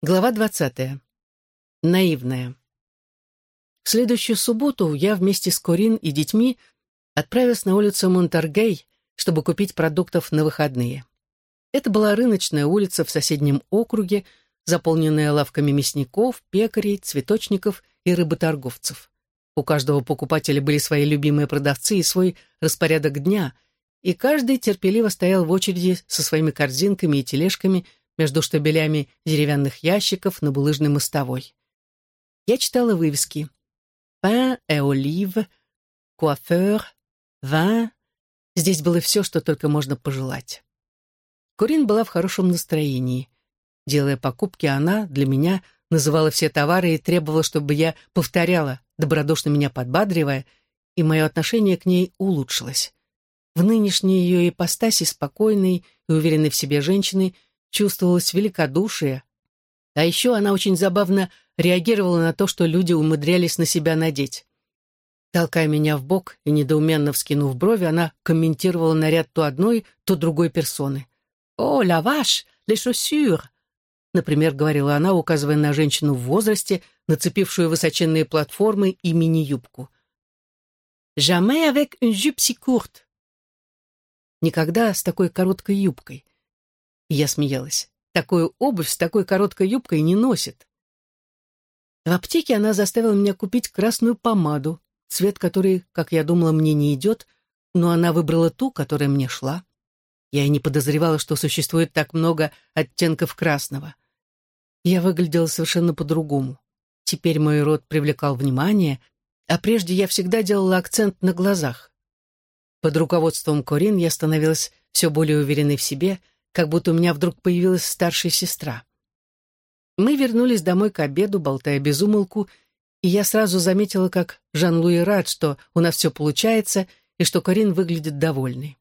Глава двадцатая. Наивная. В следующую субботу я вместе с Корин и детьми отправилась на улицу Монтаргей, чтобы купить продуктов на выходные. Это была рыночная улица в соседнем округе, заполненная лавками мясников, пекарей, цветочников и рыботорговцев. У каждого покупателя были свои любимые продавцы и свой распорядок дня, и каждый терпеливо стоял в очереди со своими корзинками и тележками – между штабелями деревянных ящиков на булыжной мостовой. Я читала вывески «Pain et olive», «Coiffeur», «Vin». Здесь было все, что только можно пожелать. Курин была в хорошем настроении. Делая покупки, она для меня называла все товары и требовала, чтобы я повторяла, добродушно меня подбадривая, и мое отношение к ней улучшилось. В нынешней ее ипостаси спокойной и уверенной в себе женщины – чувствовалось великодушие. А еще она очень забавно реагировала на то, что люди умудрялись на себя надеть. Толкая меня в бок и недоуменно вскинув брови, она комментировала наряд то одной, то другой персоны. «О, ла ваш, ле chaussures!» Например, говорила она, указывая на женщину в возрасте, нацепившую высоченные платформы и мини-юбку. «Jamais avec une jupe si courte!» Никогда с такой короткой юбкой. Я смеялась. Такую обувь с такой короткой юбкой не носит. В аптеке она заставила меня купить красную помаду, цвет которой, как я думала, мне не идет, но она выбрала ту, которая мне шла. Я и не подозревала, что существует так много оттенков красного. Я выглядела совершенно по-другому. Теперь мой рот привлекал внимание, а прежде я всегда делала акцент на глазах. Под руководством Корин я становилась все более уверенной в себе — как будто у меня вдруг появилась старшая сестра. Мы вернулись домой к обеду, болтая без умолку, и я сразу заметила, как Жан-Луи рад, что у нас все получается и что Карин выглядит довольной.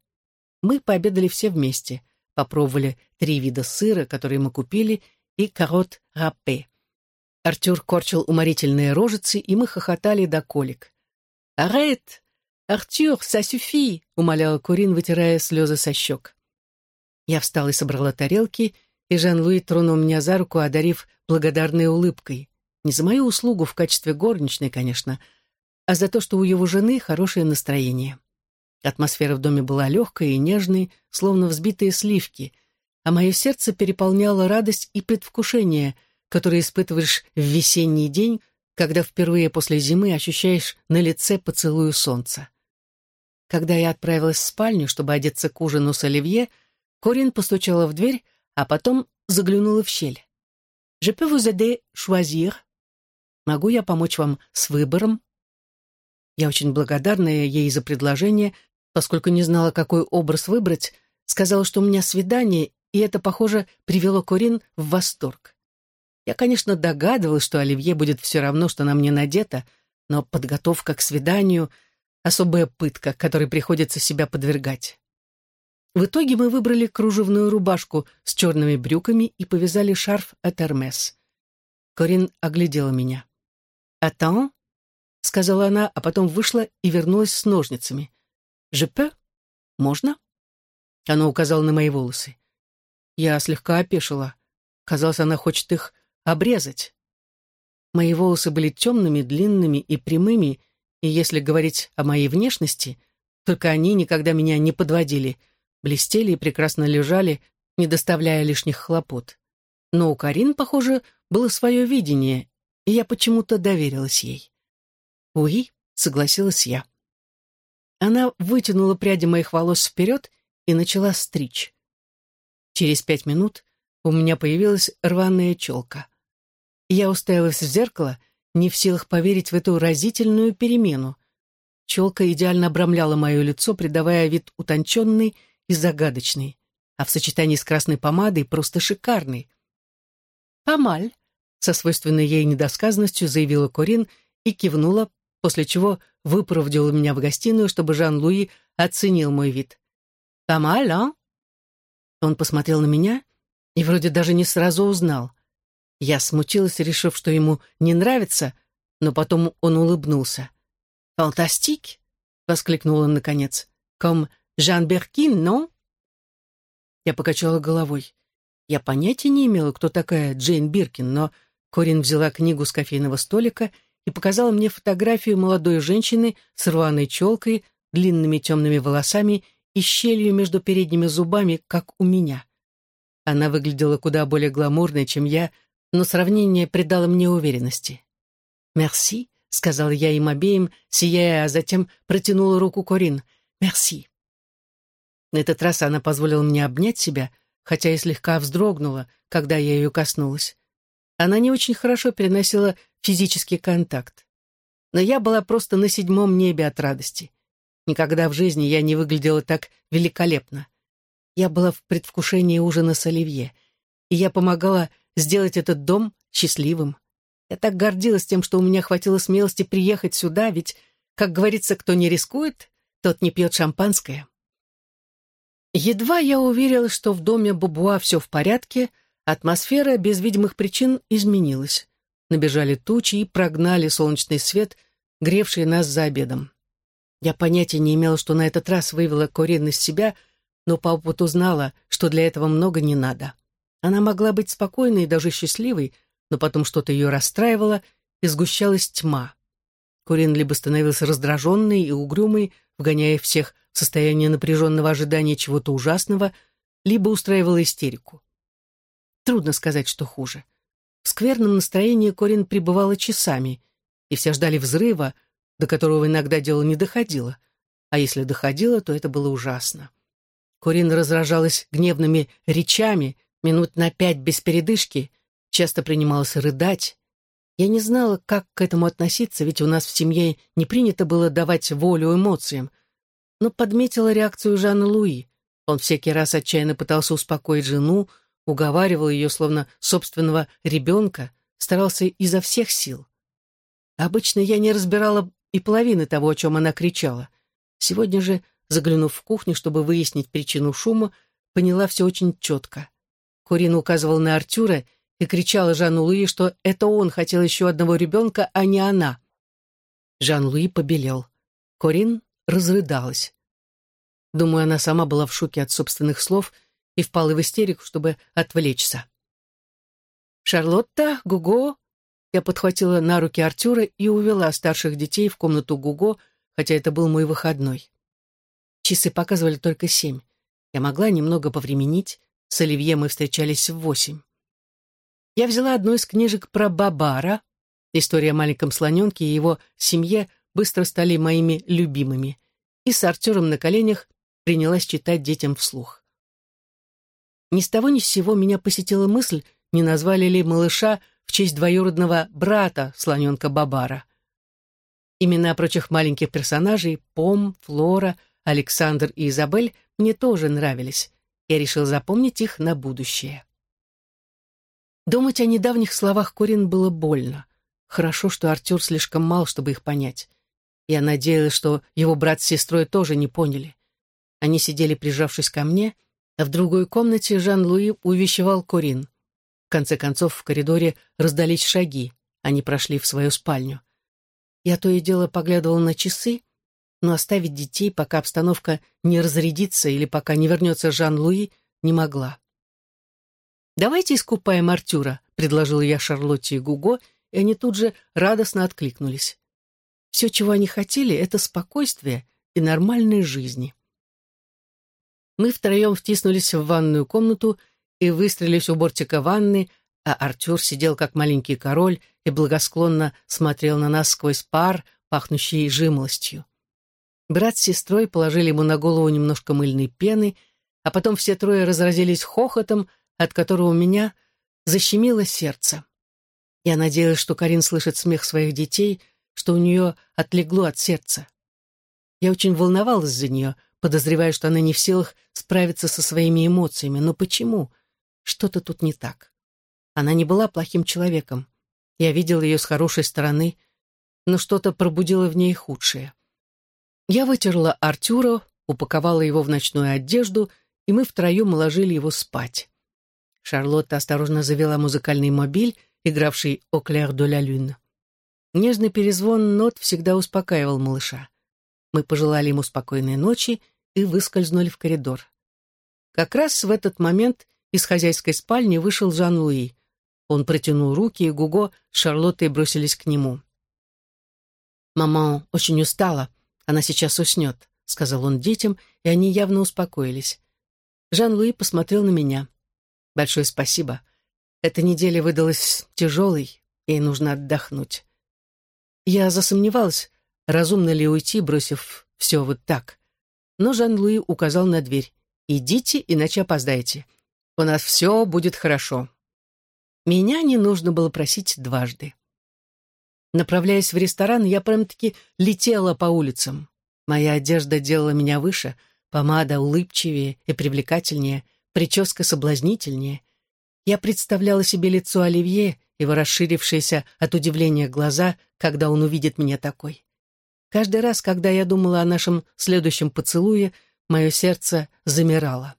Мы пообедали все вместе, попробовали три вида сыра, которые мы купили, и карот раппе. Артюр корчил уморительные рожицы, и мы хохотали до колик. «Арет! Артюр, ça suffit!» — умоляла Курин, вытирая слезы со щек. Я встала и собрала тарелки, и Жан-Луи тронул меня за руку, одарив благодарной улыбкой. Не за мою услугу в качестве горничной, конечно, а за то, что у его жены хорошее настроение. Атмосфера в доме была легкой и нежной, словно взбитые сливки, а мое сердце переполняло радость и предвкушение, которые испытываешь в весенний день, когда впервые после зимы ощущаешь на лице поцелую солнца. Когда я отправилась в спальню, чтобы одеться к ужину с Оливье, Корин постучала в дверь, а потом заглянула в щель. «Je peux vous aider choisir?» «Могу я помочь вам с выбором?» Я очень благодарна ей за предложение, поскольку не знала, какой образ выбрать, сказала, что у меня свидание, и это, похоже, привело Корин в восторг. Я, конечно, догадывалась, что Оливье будет все равно, что на мне надето, но подготовка к свиданию — особая пытка, которой приходится себя подвергать. В итоге мы выбрали кружевную рубашку с черными брюками и повязали шарф от Эрмес. Корин оглядела меня. «Attends», — сказала она, а потом вышла и вернулась с ножницами. «Je peux? Можно?» Она указала на мои волосы. Я слегка опешила. Казалось, она хочет их обрезать. Мои волосы были темными, длинными и прямыми, и если говорить о моей внешности, только они никогда меня не подводили — блестели и прекрасно лежали, не доставляя лишних хлопот. Но у Карин, похоже, было свое видение, и я почему-то доверилась ей. «Уи», — согласилась я. Она вытянула пряди моих волос вперед и начала стричь. Через пять минут у меня появилась рваная челка. Я уставилась в зеркало, не в силах поверить в эту разительную перемену. Челка идеально обрамляла мое лицо, придавая вид утонченный и загадочный, а в сочетании с красной помадой просто шикарный. «Помаль», — со свойственной ей недосказанностью заявила Корин и кивнула, после чего выпроводила меня в гостиную, чтобы Жан-Луи оценил мой вид. «Помаль, а?» Он посмотрел на меня и вроде даже не сразу узнал. Я смутилась, решив, что ему не нравится, но потом он улыбнулся. «Фантастик!» — воскликнул он наконец. «Ком Жан Беркин, но...» Я покачала головой. Я понятия не имела, кто такая Джейн Биркин, но Корин взяла книгу с кофейного столика и показала мне фотографию молодой женщины с рваной челкой, длинными темными волосами и щелью между передними зубами, как у меня. Она выглядела куда более гламурной, чем я, но сравнение придало мне уверенности. «Мерси», — сказала я им обеим, сияя, а затем протянула руку Корин. «Мерси». На этот раз она позволила мне обнять себя, хотя и слегка вздрогнула, когда я ее коснулась. Она не очень хорошо переносила физический контакт. Но я была просто на седьмом небе от радости. Никогда в жизни я не выглядела так великолепно. Я была в предвкушении ужина с Оливье, и я помогала сделать этот дом счастливым. Я так гордилась тем, что у меня хватило смелости приехать сюда, ведь, как говорится, кто не рискует, тот не пьет шампанское. Едва я уверилась, что в доме Бубуа все в порядке, атмосфера без видимых причин изменилась. Набежали тучи и прогнали солнечный свет, гревший нас за обедом. Я понятия не имела, что на этот раз вывела Корин из себя, но по опыту знала, что для этого много не надо. Она могла быть спокойной и даже счастливой, но потом что-то ее расстраивало, и сгущалась тьма. Курин либо становился раздраженной и угрюмой, вгоняя всех в состояние напряженного ожидания чего-то ужасного, либо устраивала истерику. Трудно сказать, что хуже. В скверном настроении Корин пребывала часами, и все ждали взрыва, до которого иногда дело не доходило. А если доходило, то это было ужасно. Корин разражалась гневными речами, минут на пять без передышки, часто принималась рыдать. Я не знала, как к этому относиться, ведь у нас в семье не принято было давать волю эмоциям. Но подметила реакцию Жанна Луи. Он всякий раз отчаянно пытался успокоить жену, уговаривал ее, словно собственного ребенка, старался изо всех сил. Обычно я не разбирала и половины того, о чем она кричала. Сегодня же, заглянув в кухню, чтобы выяснить причину шума, поняла все очень четко. Курин указывал на Артюра и кричала Жанну Луи, что это он хотел еще одного ребенка, а не она. Жан-Луи побелел. Корин разрыдалась. Думаю, она сама была в шоке от собственных слов и впала в истерику, чтобы отвлечься. «Шарлотта, Гуго!» Я подхватила на руки Артюра и увела старших детей в комнату Гуго, хотя это был мой выходной. Часы показывали только семь. Я могла немного повременить, с Оливье мы встречались в восемь. Я взяла одну из книжек про Бабара. История о маленьком слоненке и его семье быстро стали моими любимыми. И с Артуром на коленях принялась читать детям вслух. Ни с того ни с сего меня посетила мысль, не назвали ли малыша в честь двоюродного брата слоненка Бабара. Имена прочих маленьких персонажей Пом, Флора, Александр и Изабель мне тоже нравились. Я решил запомнить их на будущее. Думать о недавних словах Корин было больно. Хорошо, что Артур слишком мал, чтобы их понять. Я надеялась, что его брат с сестрой тоже не поняли. Они сидели, прижавшись ко мне, а в другой комнате Жан-Луи увещевал Корин. В конце концов, в коридоре раздались шаги. Они прошли в свою спальню. Я то и дело поглядывала на часы, но оставить детей, пока обстановка не разрядится или пока не вернется Жан-Луи, не могла. «Давайте искупаем Артюра», — предложил я Шарлотте и Гуго, и они тут же радостно откликнулись. Все, чего они хотели, — это спокойствие и нормальной жизни. Мы втроем втиснулись в ванную комнату и выстрелились у бортика ванны, а Артюр сидел как маленький король и благосклонно смотрел на нас сквозь пар, пахнущий жимолостью. Брат с сестрой положили ему на голову немножко мыльной пены, а потом все трое разразились хохотом, от которого у меня защемило сердце. Я надеялась, что Карин слышит смех своих детей, что у нее отлегло от сердца. Я очень волновалась за нее, подозревая, что она не в силах справиться со своими эмоциями. Но почему? Что-то тут не так. Она не была плохим человеком. Я видела ее с хорошей стороны, но что-то пробудило в ней худшее. Я вытерла Артюра, упаковала его в ночную одежду, и мы втроем уложили его спать. Шарлотта осторожно завела музыкальный мобиль, игравший «О клэр де ла люн». Нежный перезвон нот всегда успокаивал малыша. Мы пожелали ему спокойной ночи и выскользнули в коридор. Как раз в этот момент из хозяйской спальни вышел Жан-Луи. Он протянул руки, и Гуго с Шарлоттой бросились к нему. «Мама очень устала, она сейчас уснет», — сказал он детям, и они явно успокоились. Жан-Луи посмотрел на меня. «Большое спасибо. Эта неделя выдалась тяжелой, ей нужно отдохнуть». Я засомневалась, разумно ли уйти, бросив все вот так. Но Жан-Луи указал на дверь. «Идите, иначе опоздаете. У нас все будет хорошо». Меня не нужно было просить дважды. Направляясь в ресторан, я прям-таки летела по улицам. Моя одежда делала меня выше, помада улыбчивее и привлекательнее, прическа соблазнительнее. Я представляла себе лицо Оливье, его расширившиеся от удивления глаза, когда он увидит меня такой. Каждый раз, когда я думала о нашем следующем поцелуе, мое сердце замирало.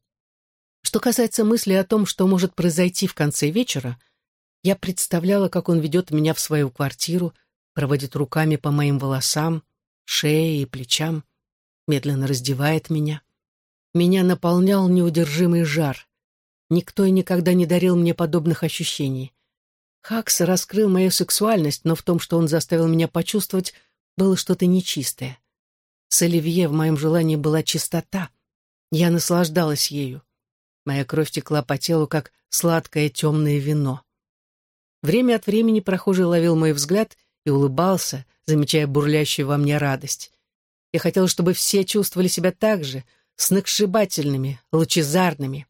Что касается мысли о том, что может произойти в конце вечера, я представляла, как он ведет меня в свою квартиру, проводит руками по моим волосам, шее и плечам, медленно раздевает меня. Меня наполнял неудержимый жар. Никто и никогда не дарил мне подобных ощущений. Хакс раскрыл мою сексуальность, но в том, что он заставил меня почувствовать, было что-то нечистое. С Оливье в моем желании была чистота. Я наслаждалась ею. Моя кровь текла по телу, как сладкое темное вино. Время от времени прохожий ловил мой взгляд и улыбался, замечая бурлящую во мне радость. Я хотела, чтобы все чувствовали себя так же, сногсшибательными, лучезарными.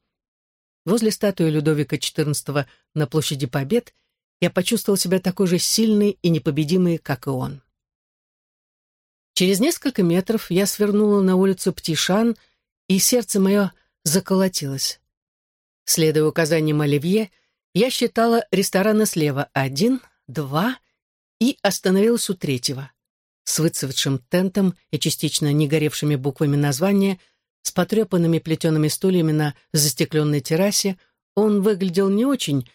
Возле статуи Людовика XIV на площади Побед я почувствовал себя такой же сильной и непобедимой, как и он. Через несколько метров я свернула на улицу Птишан, и сердце мое заколотилось. Следуя указаниям Оливье, я считала рестораны слева один, два и остановилась у третьего. С выцветшим тентом и частично негоревшими буквами названия, с потрепанными плетеными стульями на застекленной террасе, он выглядел не очень,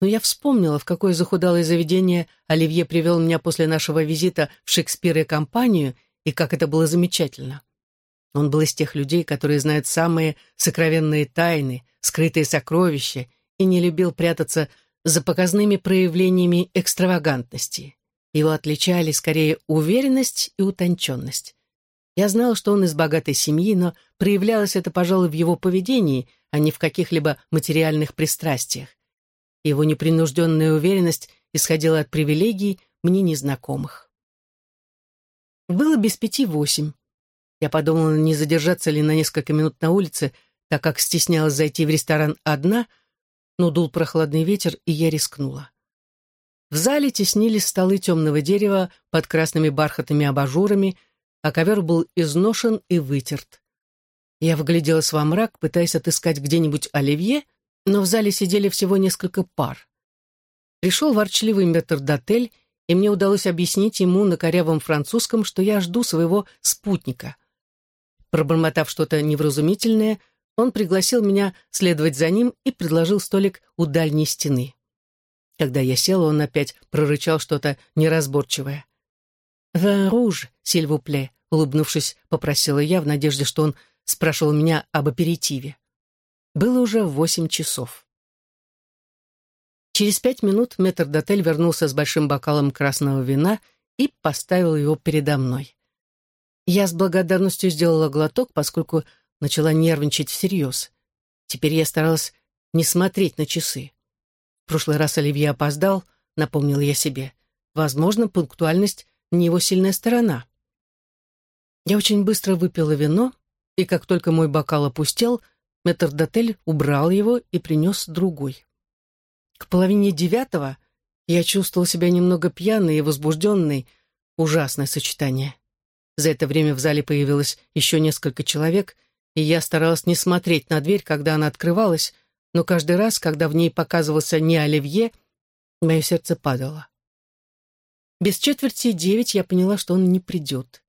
но я вспомнила, в какое захудалое заведение Оливье привел меня после нашего визита в Шекспира и компанию, и как это было замечательно. Он был из тех людей, которые знают самые сокровенные тайны, скрытые сокровища, и не любил прятаться за показными проявлениями экстравагантности. Его отличали скорее уверенность и утонченность. Я знала, что он из богатой семьи, но проявлялось это, пожалуй, в его поведении, а не в каких-либо материальных пристрастиях. Его непринужденная уверенность исходила от привилегий мне незнакомых. Было без пяти восемь. Я подумала, не задержаться ли на несколько минут на улице, так как стеснялась зайти в ресторан одна, но дул прохладный ветер, и я рискнула. В зале теснились столы темного дерева под красными бархатными абажурами, а ковер был изношен и вытерт. Я вгляделась во мрак, пытаясь отыскать где-нибудь оливье, но в зале сидели всего несколько пар. Пришел ворчливый метрдотель, и мне удалось объяснить ему на корявом французском, что я жду своего спутника. Пробормотав что-то невразумительное, он пригласил меня следовать за ним и предложил столик у дальней стены. Когда я села, он опять прорычал что-то неразборчивое. «Вин руж, сильвупле», — улыбнувшись, попросила я в надежде, что он спрашивал меня об аперитиве. Было уже восемь часов. Через пять минут метрдотель вернулся с большим бокалом красного вина и поставил его передо мной. Я с благодарностью сделала глоток, поскольку начала нервничать всерьез. Теперь я старалась не смотреть на часы. В прошлый раз Оливье опоздал, напомнила я себе. Возможно, пунктуальность не его сильная сторона. Я очень быстро выпила вино, и как только мой бокал опустел, Метрдотель убрал его и принес другой. К половине девятого я чувствовал себя немного пьяной и возбужденной. Ужасное сочетание. За это время в зале появилось еще несколько человек, и я старалась не смотреть на дверь, когда она открывалась, но каждый раз, когда в ней показывался не Оливье, мое сердце падало. Без четверти девять я поняла, что он не придет.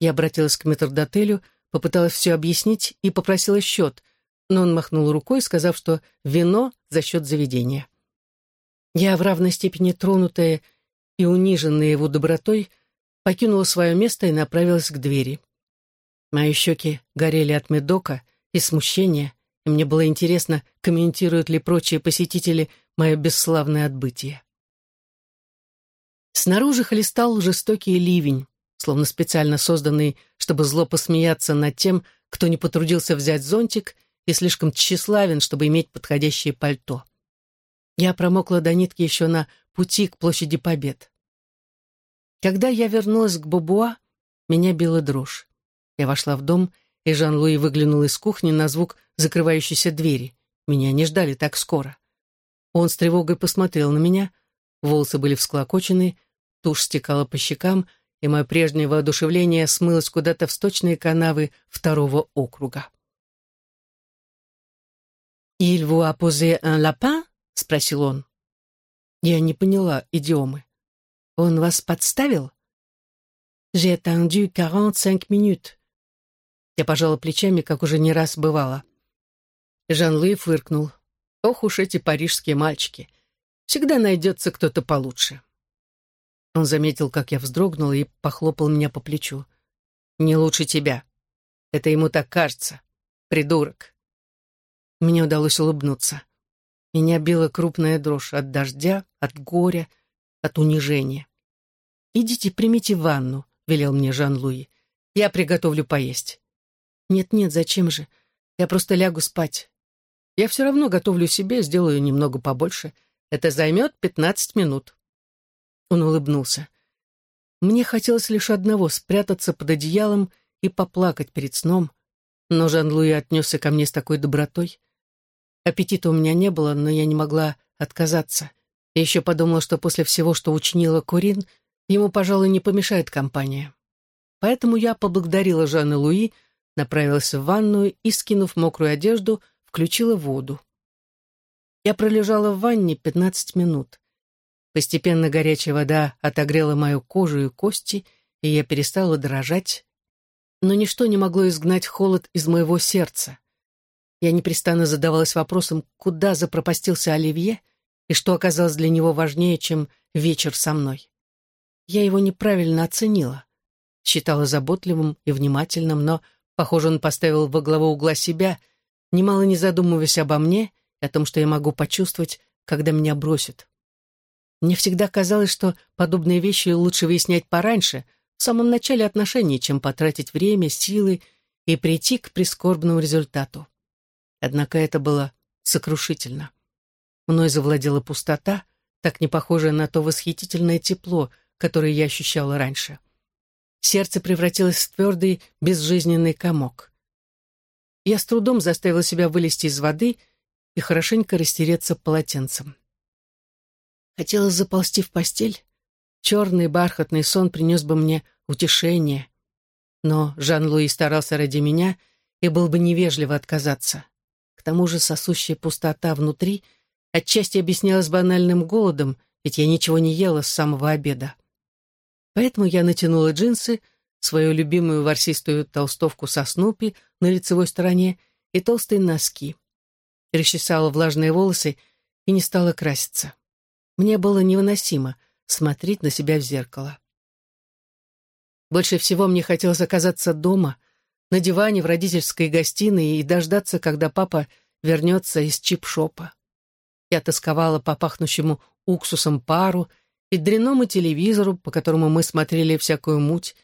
Я обратилась к метрдотелю, попыталась все объяснить и попросила счет, но он махнул рукой, сказав, что вино за счет заведения. Я, в равной степени тронутая и униженная его добротой, покинула свое место и направилась к двери. Мои щеки горели от медока и смущения, и мне было интересно, комментируют ли прочие посетители мое бесславное отбытие. Снаружи хлестал жестокий ливень, словно специально созданный, чтобы зло посмеяться над тем, кто не потрудился взять зонтик и слишком тщеславен, чтобы иметь подходящее пальто. Я промокла до нитки еще на пути к площади Побед. Когда я вернулась к Бобуа, меня била дрожь. Я вошла в дом, и Жан-Луи выглянул из кухни на звук закрывающейся двери. Меня не ждали так скоро. Он с тревогой посмотрел на меня, волосы были всклокочены, тушь стекала по щекам, и мое прежнее воодушевление смылось куда-то в сточные канавы второго округа. «Il vous a posé un lapin?» — спросил он. Я не поняла идиомы. «Он вас подставил?» «J'ai attendu quarante-cinq minutes». Я пожала плечами, как уже не раз бывало. Жан-Луи фыркнул. «Ох уж эти парижские мальчики! Всегда найдется кто-то получше». Он заметил, как я вздрогнула, и похлопал меня по плечу. «Не лучше тебя. Это ему так кажется. Придурок». Мне удалось улыбнуться. Меня била крупная дрожь от дождя, от горя, от унижения. «Идите, примите ванну», — велел мне Жан-Луи. «Я приготовлю поесть». «Нет-нет, зачем же? Я просто лягу спать. Я все равно готовлю себе, сделаю немного побольше. Это займет пятнадцать минут». Он улыбнулся. Мне хотелось лишь одного — спрятаться под одеялом и поплакать перед сном, но Жан-Луи отнесся ко мне с такой добротой. Аппетита у меня не было, но я не могла отказаться. Я еще подумала, что после всего, что учинила Курин, ему, пожалуй, не помешает компания. Поэтому я поблагодарила Жанна Луи, направилась в ванную и, скинув мокрую одежду, включила воду. Я пролежала в ванне пятнадцать минут. Постепенно горячая вода отогрела мою кожу и кости, и я перестала дрожать. Но ничто не могло изгнать холод из моего сердца. Я непрестанно задавалась вопросом, куда запропастился Оливье и что оказалось для него важнее, чем вечер со мной. Я его неправильно оценила. Считала заботливым и внимательным, но, похоже, он поставил во главу угла себя, немало не задумываясь обо мне и о том, что я могу почувствовать, когда меня бросят. Мне всегда казалось, что подобные вещи лучше выяснять пораньше, в самом начале отношений, чем потратить время, силы и прийти к прискорбному результату. Однако это было сокрушительно. Мной завладела пустота, так не похожая на то восхитительное тепло, которое я ощущала раньше. Сердце превратилось в твердый, безжизненный комок. Я с трудом заставила себя вылезти из воды и хорошенько растереться полотенцем. Хотелось заползти в постель. Черный бархатный сон принес бы мне утешение. Но Жан-Луи старался ради меня и был бы невежливо отказаться. К тому же сосущая пустота внутри отчасти объяснялась банальным голодом, ведь я ничего не ела с самого обеда. Поэтому я натянула джинсы, свою любимую ворсистую толстовку со Снупи на лицевой стороне и толстые носки. Расчесала влажные волосы и не стала краситься. Мне было невыносимо смотреть на себя в зеркало. Больше всего мне хотелось оказаться дома, на диване в родительской гостиной и дождаться, когда папа вернется из чип-шопа. Я тосковала по пахнущему уксусом пару и дряному телевизору, по которому мы смотрели всякую муть,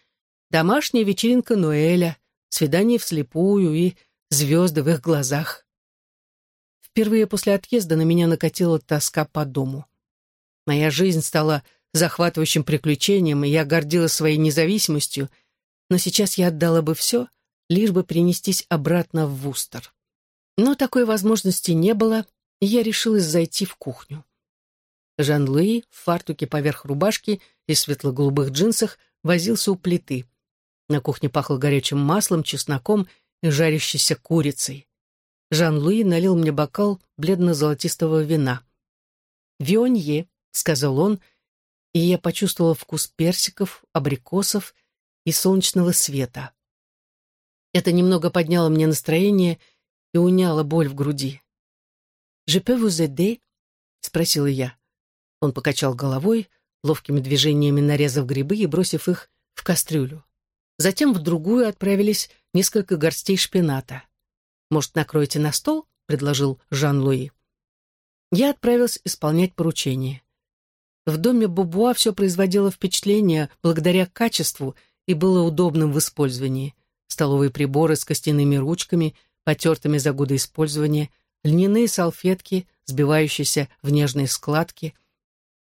домашняя вечеринка Ноэля, свидание вслепую и звезды в их глазах. Впервые после отъезда на меня накатила тоска по дому. Моя жизнь стала захватывающим приключением, и я гордилась своей независимостью, но сейчас я отдала бы все, лишь бы перенестись обратно в Вустер. Но такой возможности не было, и я решилась зайти в кухню. Жан-Луи в фартуке поверх рубашки и светло-голубых джинсах возился у плиты. На кухне пахло горячим маслом, чесноком и жарящейся курицей. Жан-Луи налил мне бокал бледно-золотистого вина. «Вионье», — сказал он, и я почувствовала вкус персиков, абрикосов и солнечного света. Это немного подняло мне настроение и уняло боль в груди. «Je peux vous aider?» — спросила я. Он покачал головой, ловкими движениями нарезав грибы и бросив их в кастрюлю. Затем в другую отправились несколько горстей шпината. «Может, накроете на стол?» — предложил Жан-Луи. Я отправился исполнять поручение. В доме Бубуа все производило впечатление благодаря качеству и было удобным в использовании. Столовые приборы с костяными ручками, потертыми за годы использования, льняные салфетки, сбивающиеся в нежные складки.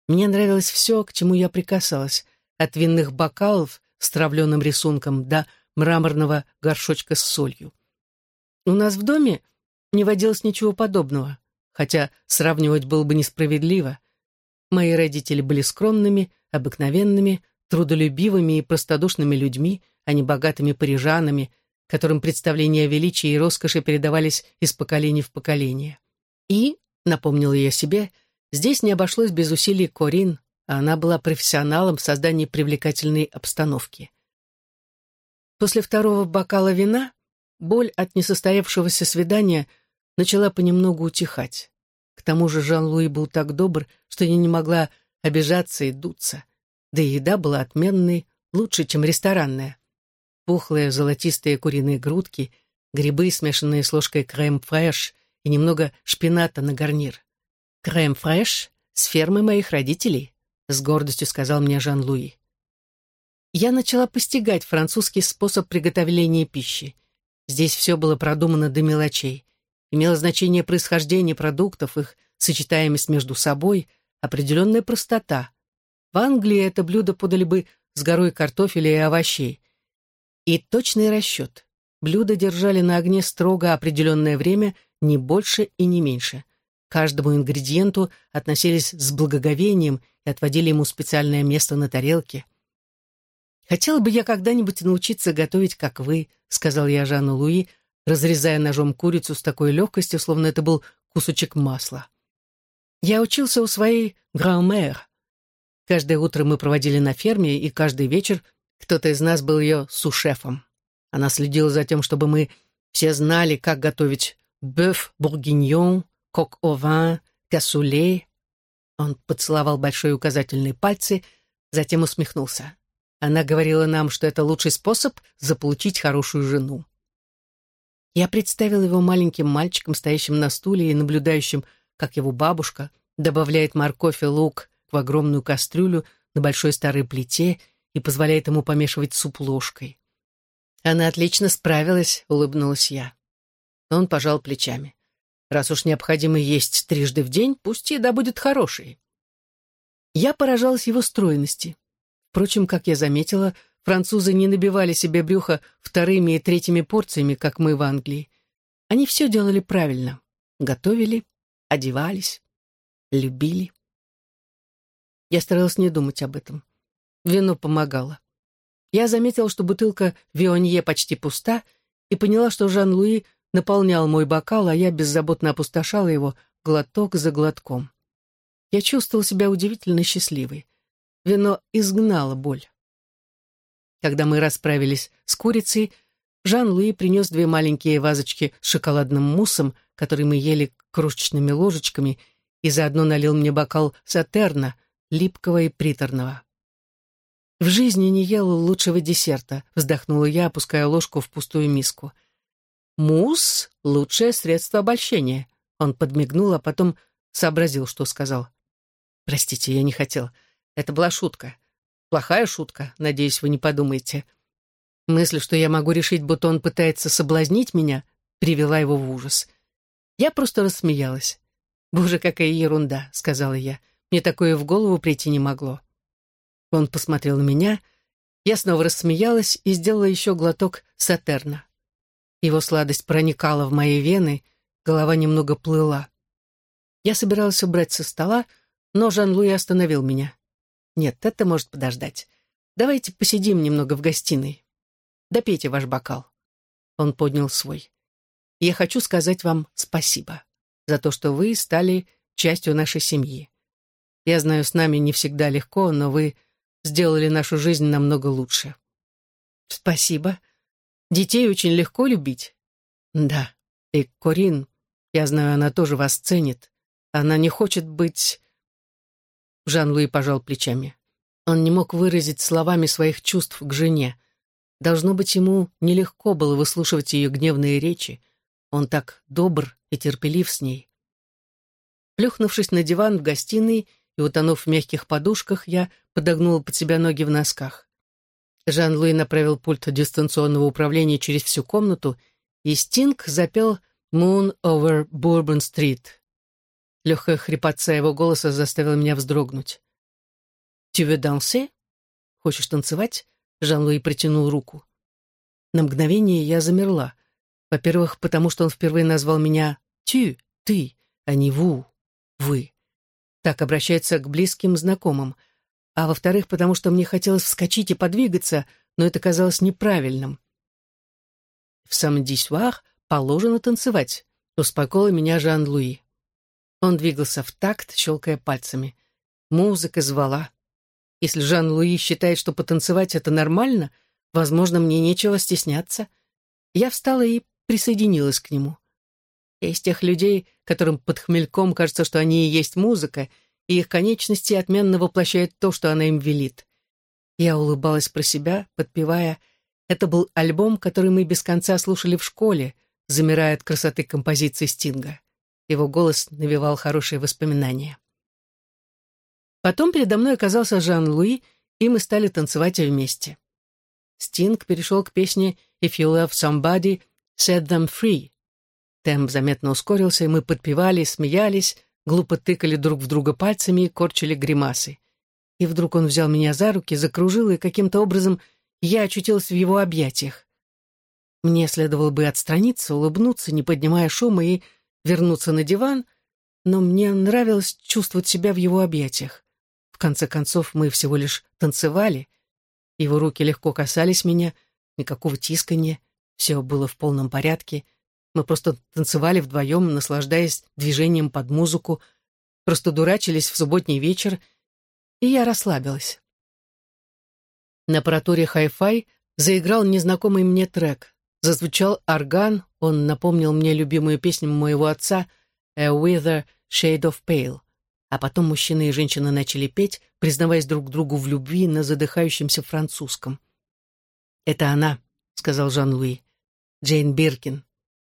Мне нравилось все, к чему я прикасалась, от винных бокалов с травленным рисунком до мраморного горшочка с солью. У нас в доме не водилось ничего подобного, хотя сравнивать было бы несправедливо. Мои родители были скромными, обыкновенными, трудолюбивыми и простодушными людьми, а не богатыми парижанами, которым представления о величии и роскоши передавались из поколения в поколение. И, напомнила я себе, здесь не обошлось без усилий Корин, а она была профессионалом в создании привлекательной обстановки. После второго бокала вина боль от несостоявшегося свидания начала понемногу утихать. К тому же Жан-Луи был так добр, что я не могла обижаться и дуться. Да и еда была отменной, лучше, чем ресторанная. Пухлые золотистые куриные грудки, грибы, смешанные с ложкой крем-фреш и немного шпината на гарнир. «Крем-фреш с фермы моих родителей», — с гордостью сказал мне Жан-Луи я начала постигать французский способ приготовления пищи. Здесь все было продумано до мелочей. Имело значение происхождение продуктов, их сочетаемость между собой, определенная простота. В Англии это блюдо подали бы с горой картофеля и овощей. И точный расчет. Блюда держали на огне строго определенное время, не больше и не меньше. Каждому ингредиенту относились с благоговением и отводили ему специальное место на тарелке – «Хотела бы я когда-нибудь научиться готовить, как вы», — сказал я Жанну Луи, разрезая ножом курицу с такой легкостью, словно это был кусочек масла. Я учился у своей гран-мэр. Каждое утро мы проводили на ферме, и каждый вечер кто-то из нас был ее сушефом. Она следила за тем, чтобы мы все знали, как готовить бœuf бургиньон, кок-о-вин, кассуле. Он поцеловал большие указательные пальцы, затем усмехнулся. Она говорила нам, что это лучший способ заполучить хорошую жену. Я представил его маленьким мальчиком, стоящим на стуле и наблюдающим, как его бабушка добавляет морковь и лук в огромную кастрюлю на большой старой плите и позволяет ему помешивать суп ложкой. Она отлично справилась, улыбнулась я. Он пожал плечами. Раз уж необходимо есть трижды в день, пусть еда будет хорошей. Я поражалась его стройности. Впрочем, как я заметила, французы не набивали себе брюхо вторыми и третьими порциями, как мы в Англии. Они все делали правильно. Готовили, одевались, любили. Я старалась не думать об этом. Вино помогало. Я заметила, что бутылка Вионье почти пуста, и поняла, что Жан-Луи наполнял мой бокал, а я беззаботно опустошала его глоток за глотком. Я чувствовала себя удивительно счастливой. Вино изгнало боль. Когда мы расправились с курицей, Жан-Луи принес две маленькие вазочки с шоколадным муссом, который мы ели крошечными ложечками, и заодно налил мне бокал сатерна, липкого и приторного. «В жизни не ела лучшего десерта», — вздохнула я, опуская ложку в пустую миску. «Мусс — лучшее средство обольщения», — он подмигнул, а потом сообразил, что сказал. «Простите, я не хотел. Это была шутка. Плохая шутка, надеюсь, вы не подумаете. Мысль, что я могу решить, будто он пытается соблазнить меня, привела его в ужас. Я просто рассмеялась. «Боже, какая ерунда», — сказала я. «Мне такое в голову прийти не могло». Он посмотрел на меня, я снова рассмеялась и сделала еще глоток сатерна. Его сладость проникала в мои вены, голова немного плыла. Я собиралась убрать со стола, но Жан-Луи остановил меня. Нет, это может подождать. Давайте посидим немного в гостиной. Допейте ваш бокал. Он поднял свой. Я хочу сказать вам спасибо за то, что вы стали частью нашей семьи. Я знаю, с нами не всегда легко, но вы сделали нашу жизнь намного лучше. Спасибо. Детей очень легко любить. Да. И Корин, я знаю, она тоже вас ценит. Она не хочет быть Жан-Луи пожал плечами. Он не мог выразить словами своих чувств к жене. Должно быть, ему нелегко было выслушивать ее гневные речи. Он так добр и терпелив с ней. Плюхнувшись на диван в гостиной и утонув в мягких подушках, я подогнула под себя ноги в носках. Жан-Луи направил пульт дистанционного управления через всю комнату, и Стинг запел «Moon over Bourbon Street». Легкая хрипотца его голоса заставила меня вздрогнуть. «Tu veux danser?» «Хочешь танцевать?» Жан-Луи протянул руку. На мгновение я замерла. Во-первых, потому что он впервые назвал меня «тю», «ты», а не «ву», «вы». Так обращается к близким знакомым. А во-вторых, потому что мне хотелось вскочить и подвигаться, но это казалось неправильным. В самedi soir положено танцевать, успокоил меня Жан-Луи. Он двигался в такт, щелкая пальцами. Музыка звала. Если Жан-Луи считает, что потанцевать это нормально, возможно, мне нечего стесняться. Я встала и присоединилась к нему. Я из тех людей, которым под хмельком кажется, что они и есть музыка, и их конечности отменно воплощают то, что она им велит. Я улыбалась про себя, подпевая. Это был альбом, который мы без конца слушали в школе, замирая от красоты композиции Стинга. Его голос навевал хорошие воспоминания. Потом передо мной оказался Жан-Луи, и мы стали танцевать вместе. Стинг перешел к песне «If you love somebody, set them free». Темп заметно ускорился, и мы подпевали, смеялись, глупо тыкали друг в друга пальцами и корчили гримасы. И вдруг он взял меня за руки, закружил, и каким-то образом я очутилась в его объятиях. Мне следовало бы отстраниться, улыбнуться, не поднимая шума, и вернуться на диван, но мне нравилось чувствовать себя в его объятиях. В конце концов, мы всего лишь танцевали. Его руки легко касались меня, никакого тискания, все было в полном порядке. Мы просто танцевали вдвоем, наслаждаясь движением под музыку, просто дурачились в субботний вечер, и я расслабилась. На аппаратуре Hi-Fi заиграл незнакомый мне трек. Зазвучал орган, он напомнил мне любимую песню моего отца «A Wither Shade of Pale». А потом мужчина и женщина начали петь, признаваясь друг другу в любви на задыхающемся французском. «Это она», — сказал Жан-Луи. «Джейн Биркин.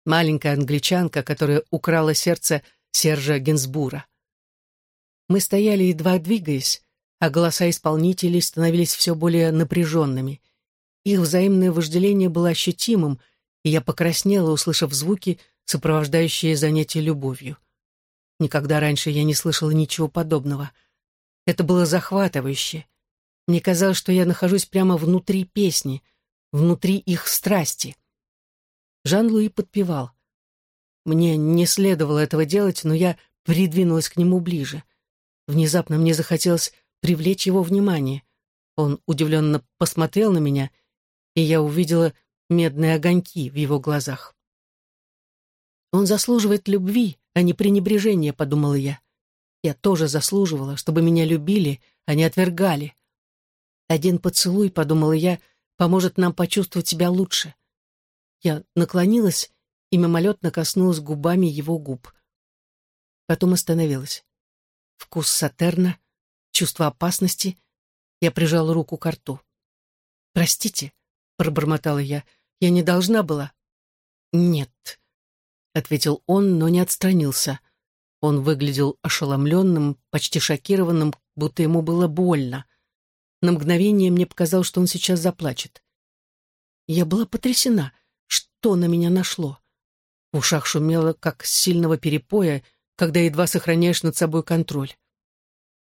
Маленькая англичанка, которая украла сердце Сержа Генсбура». Мы стояли, едва двигаясь, а голоса исполнителей становились все более напряженными. Их взаимное вожделение было ощутимым, и я покраснела, услышав звуки, сопровождающие занятие любовью. Никогда раньше я не слышала ничего подобного. Это было захватывающе. Мне казалось, что я нахожусь прямо внутри песни, внутри их страсти. Жан-Луи подпевал. Мне не следовало этого делать, но я придвинулась к нему ближе. Внезапно мне захотелось привлечь его внимание. Он удивленно посмотрел на меня, и я увидела медные огоньки в его глазах. Он заслуживает любви, а не пренебрежения, подумала я. Я тоже заслуживала, чтобы меня любили, а не отвергали. Один поцелуй, подумала я, поможет нам почувствовать себя лучше. Я наклонилась и мимолетно коснулась губами его губ. Потом остановилась. Вкус сатерна, чувство опасности. Я прижала руку к рту. «Простите», — пробормотала я, — «я не должна была». «Нет», — ответил он, но не отстранился. Он выглядел ошеломленным, почти шокированным, будто ему было больно. На мгновение мне показалось, что он сейчас заплачет. Я была потрясена. Что на меня нашло? В ушах шумело, как с сильного перепоя, когда едва сохраняешь над собой контроль.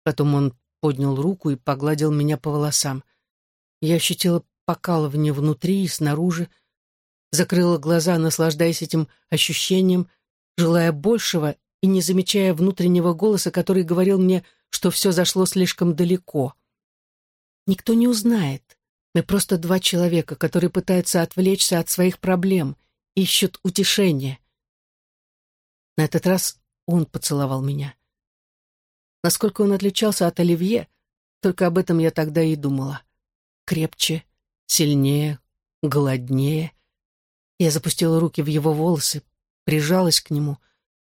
Потом он поднял руку и погладил меня по волосам. Я ощутила покалывание внутри и снаружи, закрыла глаза, наслаждаясь этим ощущением, желая большего и не замечая внутреннего голоса, который говорил мне, что все зашло слишком далеко. Никто не узнает. Мы просто два человека, которые пытаются отвлечься от своих проблем, ищут утешения. На этот раз он поцеловал меня. Насколько он отличался от Оливье, только об этом я тогда и думала. Крепче, сильнее, голоднее — я запустила руки в его волосы, прижалась к нему,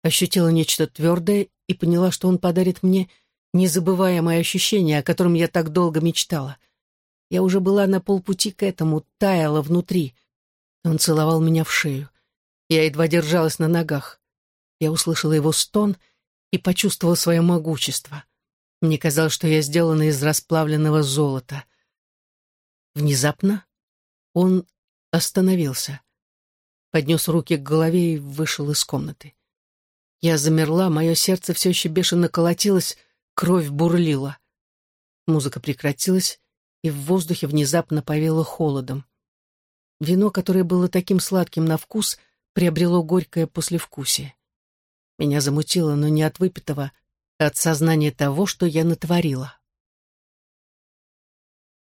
ощутила нечто твердое и поняла, что он подарит мне незабываемое ощущение, о котором я так долго мечтала. Я уже была на полпути к этому, таяла внутри. Он целовал меня в шею. Я едва держалась на ногах. Я услышала его стон и почувствовала свое могущество. Мне казалось, что я сделана из расплавленного золота. Внезапно он остановился, поднес руки к голове и вышел из комнаты. Я замерла, мое сердце все еще бешено колотилось, кровь бурлила. Музыка прекратилась, и в воздухе внезапно повело холодом. Вино, которое было таким сладким на вкус, приобрело горькое послевкусие. Меня замутило, но не от выпитого, а от сознания того, что я натворила.